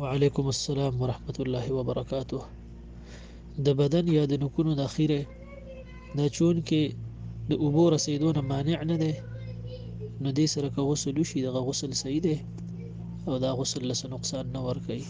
وعلیکم السلام ورحمت الله وبرکاته د بدن یا د نکونو د اخیره دا چون کې د اوبو رسیدونه مانع نه دی نو دې سره که غسل وشي دغه غسل صحیح دی او دا غسل لس نقصان نه ورکوي